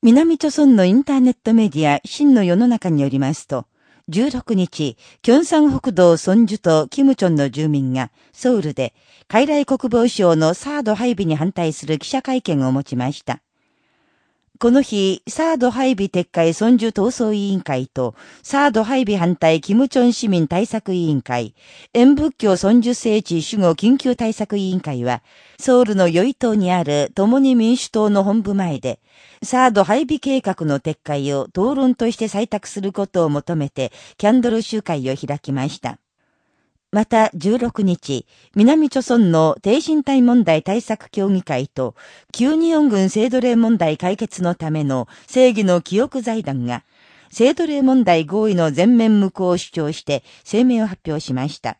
南朝村のインターネットメディア、真の世の中によりますと、16日、京山北道ソンジュとキムチョンの住民がソウルで、海来国防省のサード配備に反対する記者会見を持ちました。この日、サード配備撤回尊重闘争委員会と、サード配備反対キムチョン市民対策委員会、演仏教尊重聖地守護緊急対策委員会は、ソウルのヨイ島にある共に民主党の本部前で、サード配備計画の撤回を討論として採択することを求めて、キャンドル集会を開きました。また16日、南朝村の低身体問題対策協議会と、旧日本軍性奴隷問題解決のための正義の記憶財団が、性奴隷問題合意の全面無効を主張して声明を発表しました。